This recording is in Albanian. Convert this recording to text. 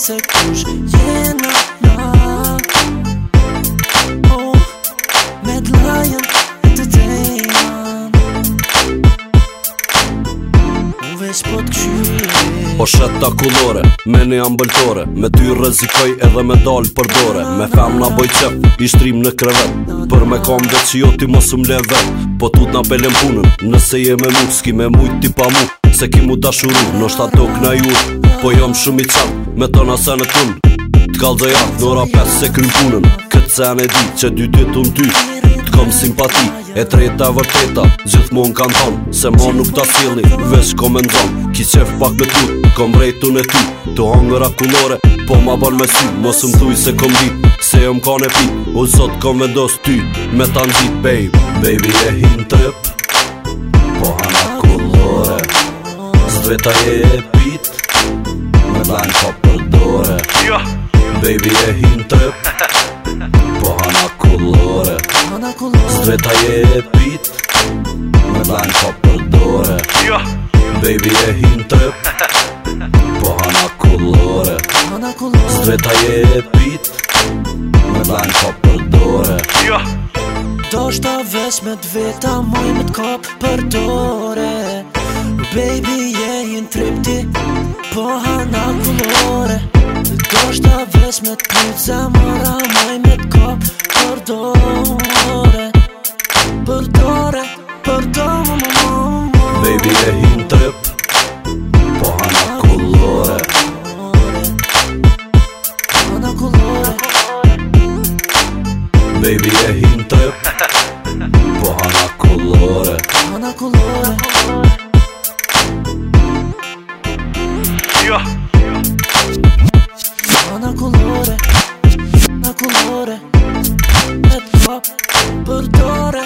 se couche. Yeah. po shet ta kulore Me një ambëltore Me ty rezikoj edhe me dal për dore Me fem na boj qep, i shtrim në krevet Për me kam dhe që jo ti mos më le Po tut t'na pelim punën Nëse je me mu, s'ki me mujt ti pa mu Se ki mu dashuru, në shta tok na ju Po jom shumë i qatë, me të nëse në tunë T'kallë dhe janë, nora pesë se krym punën Këtë se e di që dy dy të ty kom simpati E treta e vërteta, gjithë mund kanë thonë Se ma nuk ta s'jelni, vesh komendon Ki qef pak me tu, kom rejtu në ty Tu hangëra kulore, po ma ban me si Mos më thuj se kom dit, se jëm ka në pit U sot kom vendos ty, me ta në gjit, Baby Baby e hinë tëp, po hana kulore Zdveta e e pit, me ta në po kopër dore jo. Baby e hinë tëp Sveta je e pit Me dhajnë pa përdore jo. Baby e hinë trep Po hana kolore Sveta je e pit Me dhajnë pa përdore jo. Do shta ves me dveta Moj me t'kop përdore Baby je hinë trep ti Po hana kolore Do shta ves me t'pica Mora moj me t'kop përdore Baby e hinta jep, po anë a kullore Anë a kullore Baby e hinta jep, po anë a kullore Anë a kullore Anë a E të papë për